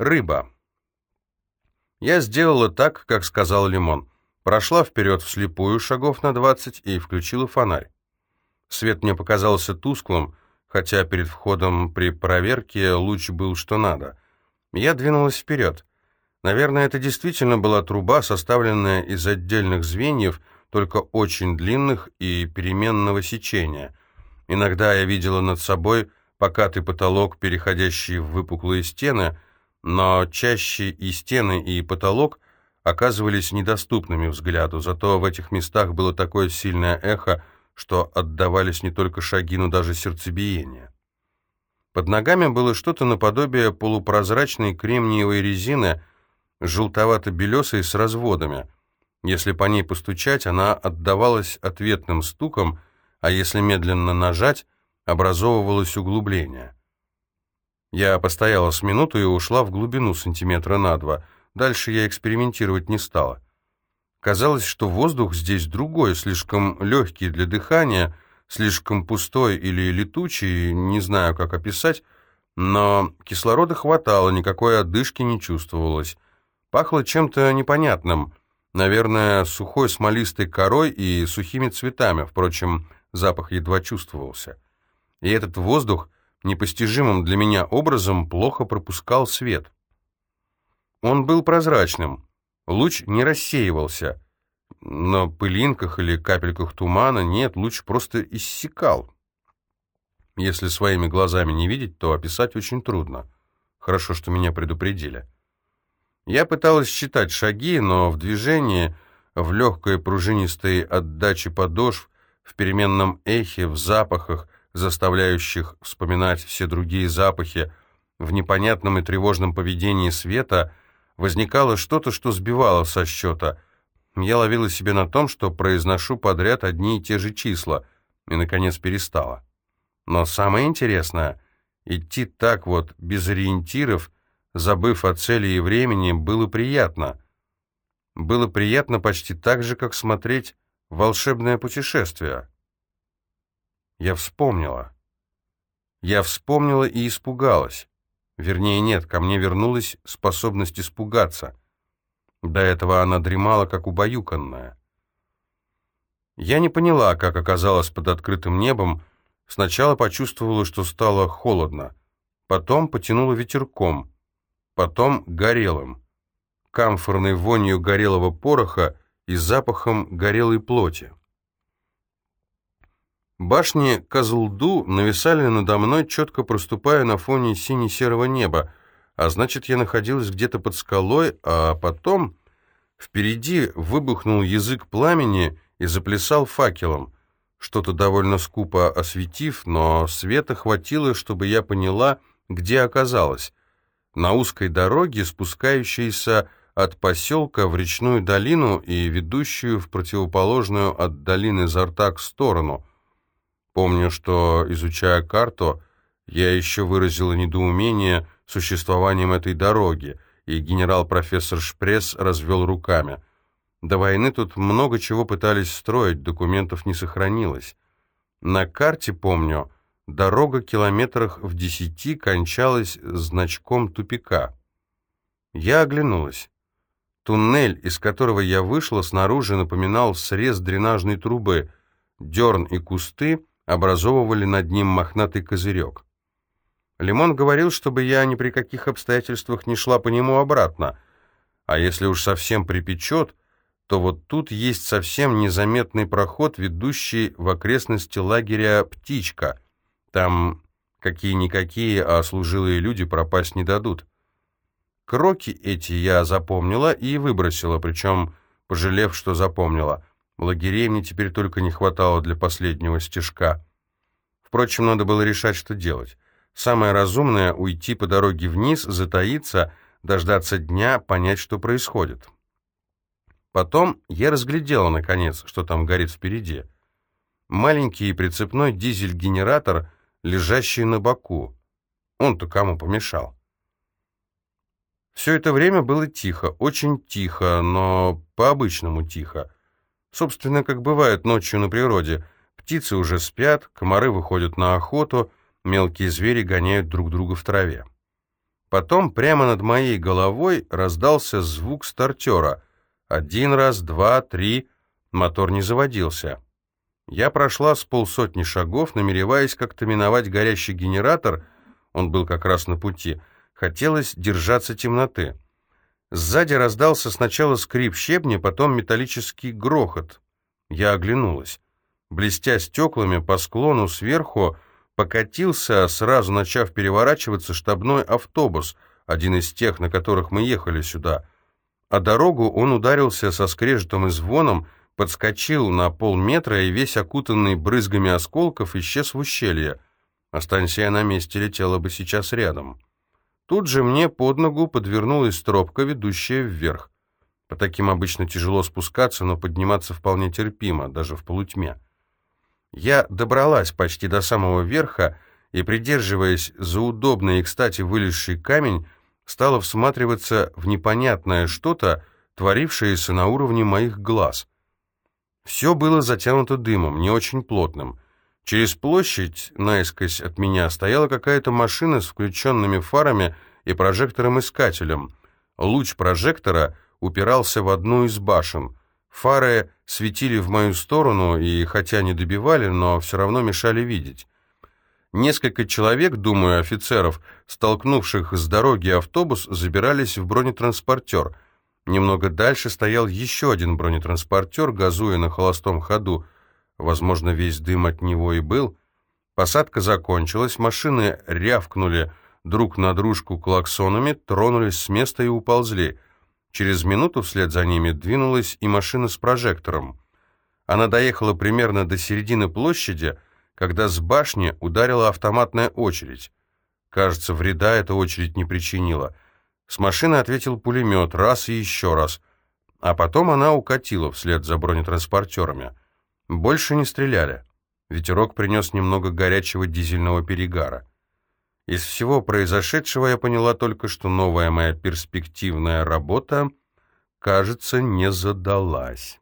Рыба. Я сделала так, как сказал Лимон. Прошла вперед вслепую шагов на двадцать и включила фонарь. Свет мне показался тусклым, хотя перед входом при проверке луч был что надо. Я двинулась вперед. Наверное, это действительно была труба, составленная из отдельных звеньев, только очень длинных и переменного сечения. Иногда я видела над собой покатый потолок, переходящий в выпуклые стены, но чаще и стены, и потолок оказывались недоступными взгляду, зато в этих местах было такое сильное эхо, что отдавались не только шаги, но даже сердцебиение. Под ногами было что-то наподобие полупрозрачной кремниевой резины, желтовато-белесой с разводами. Если по ней постучать, она отдавалась ответным стуком, а если медленно нажать, образовывалось углубление. Я постояла с минуту и ушла в глубину сантиметра на два. Дальше я экспериментировать не стала. Казалось, что воздух здесь другой, слишком легкий для дыхания, слишком пустой или летучий, не знаю, как описать, но кислорода хватало, никакой одышки не чувствовалось. Пахло чем-то непонятным, наверное, сухой смолистой корой и сухими цветами, впрочем, запах едва чувствовался. И этот воздух непостижимым для меня образом плохо пропускал свет. Он был прозрачным, луч не рассеивался. На пылинках или капельках тумана нет, луч просто иссякал. Если своими глазами не видеть, то описать очень трудно. Хорошо, что меня предупредили. Я пыталась считать шаги, но в движении, в легкой пружинистой отдаче подошв, в переменном эхе, в запахах, заставляющих вспоминать все другие запахи, в непонятном и тревожном поведении света, возникало что-то, что сбивало со счета. Я ловила себе на том, что произношу подряд одни и те же числа, и, наконец, перестала. Но самое интересное, идти так вот, без ориентиров, забыв о цели и времени, было приятно. Было приятно почти так же, как смотреть волшебное путешествие. Я вспомнила. Я вспомнила и испугалась. Вернее, нет, ко мне вернулась способность испугаться. До этого она дремала, как убаюканная. Я не поняла, как оказалась под открытым небом. Сначала почувствовала, что стало холодно. Потом потянула ветерком. Потом горелым. Камфорной вонью горелого пороха и запахом горелой плоти. Башни Козлду нависали надо мной, четко проступая на фоне сине-серого неба, а значит, я находилась где-то под скалой, а потом впереди выбухнул язык пламени и заплясал факелом, что-то довольно скупо осветив, но света хватило, чтобы я поняла, где оказалась. На узкой дороге, спускающейся от поселка в речную долину и ведущую в противоположную от долины Зартак сторону — Помню, что, изучая карту, я еще выразила недоумение существованием этой дороги, и генерал-профессор Шпресс развел руками. До войны тут много чего пытались строить, документов не сохранилось. На карте, помню, дорога километрах в десяти кончалась значком тупика. Я оглянулась. Туннель, из которого я вышла, снаружи напоминал срез дренажной трубы. Дерн и кусты образовывали над ним мохнатый козырек. Лимон говорил, чтобы я ни при каких обстоятельствах не шла по нему обратно, а если уж совсем припечет, то вот тут есть совсем незаметный проход, ведущий в окрестности лагеря «Птичка». Там какие-никакие, а служилые люди пропасть не дадут. Кроки эти я запомнила и выбросила, причем пожалев, что запомнила. Лагерей мне теперь только не хватало для последнего стежка. Впрочем, надо было решать, что делать. Самое разумное — уйти по дороге вниз, затаиться, дождаться дня, понять, что происходит. Потом я разглядела, наконец, что там горит впереди. Маленький прицепной дизель-генератор, лежащий на боку. Он-то кому помешал? Все это время было тихо, очень тихо, но по-обычному тихо. Собственно, как бывает ночью на природе. Птицы уже спят, комары выходят на охоту, мелкие звери гоняют друг друга в траве. Потом прямо над моей головой раздался звук стартера. Один раз, два, три. Мотор не заводился. Я прошла с полсотни шагов, намереваясь как-то миновать горящий генератор, он был как раз на пути. Хотелось держаться темноты. Сзади раздался сначала скрип щебня, потом металлический грохот. Я оглянулась. Блестя стеклами по склону сверху, покатился, сразу начав переворачиваться, штабной автобус, один из тех, на которых мы ехали сюда. А дорогу он ударился со скрежетом и звоном, подскочил на полметра и весь окутанный брызгами осколков исчез в ущелье. Останься я на месте, летела бы сейчас рядом. Тут же мне под ногу подвернулась тропка, ведущая вверх. По таким обычно тяжело спускаться, но подниматься вполне терпимо, даже в полутьме. Я добралась почти до самого верха и, придерживаясь за удобный и, кстати, вылезший камень, стала всматриваться в непонятное что-то, творившееся на уровне моих глаз. Все было затянуто дымом, не очень плотным. Через площадь, наискось от меня, стояла какая-то машина с включенными фарами и прожектором-искателем. Луч прожектора упирался в одну из башен. Фары светили в мою сторону и, хотя не добивали, но все равно мешали видеть. Несколько человек, думаю, офицеров, столкнувших с дороги автобус, забирались в бронетранспортер — Немного дальше стоял еще один бронетранспортер, газуя на холостом ходу. Возможно, весь дым от него и был. Посадка закончилась, машины рявкнули друг на дружку клаксонами, тронулись с места и уползли. Через минуту вслед за ними двинулась и машина с прожектором. Она доехала примерно до середины площади, когда с башни ударила автоматная очередь. Кажется, вреда эта очередь не причинила — с машины ответил пулемет, раз и еще раз. А потом она укатила вслед за бронетранспортерами. Больше не стреляли. Ветерок принес немного горячего дизельного перегара. Из всего произошедшего я поняла только, что новая моя перспективная работа, кажется, не задалась.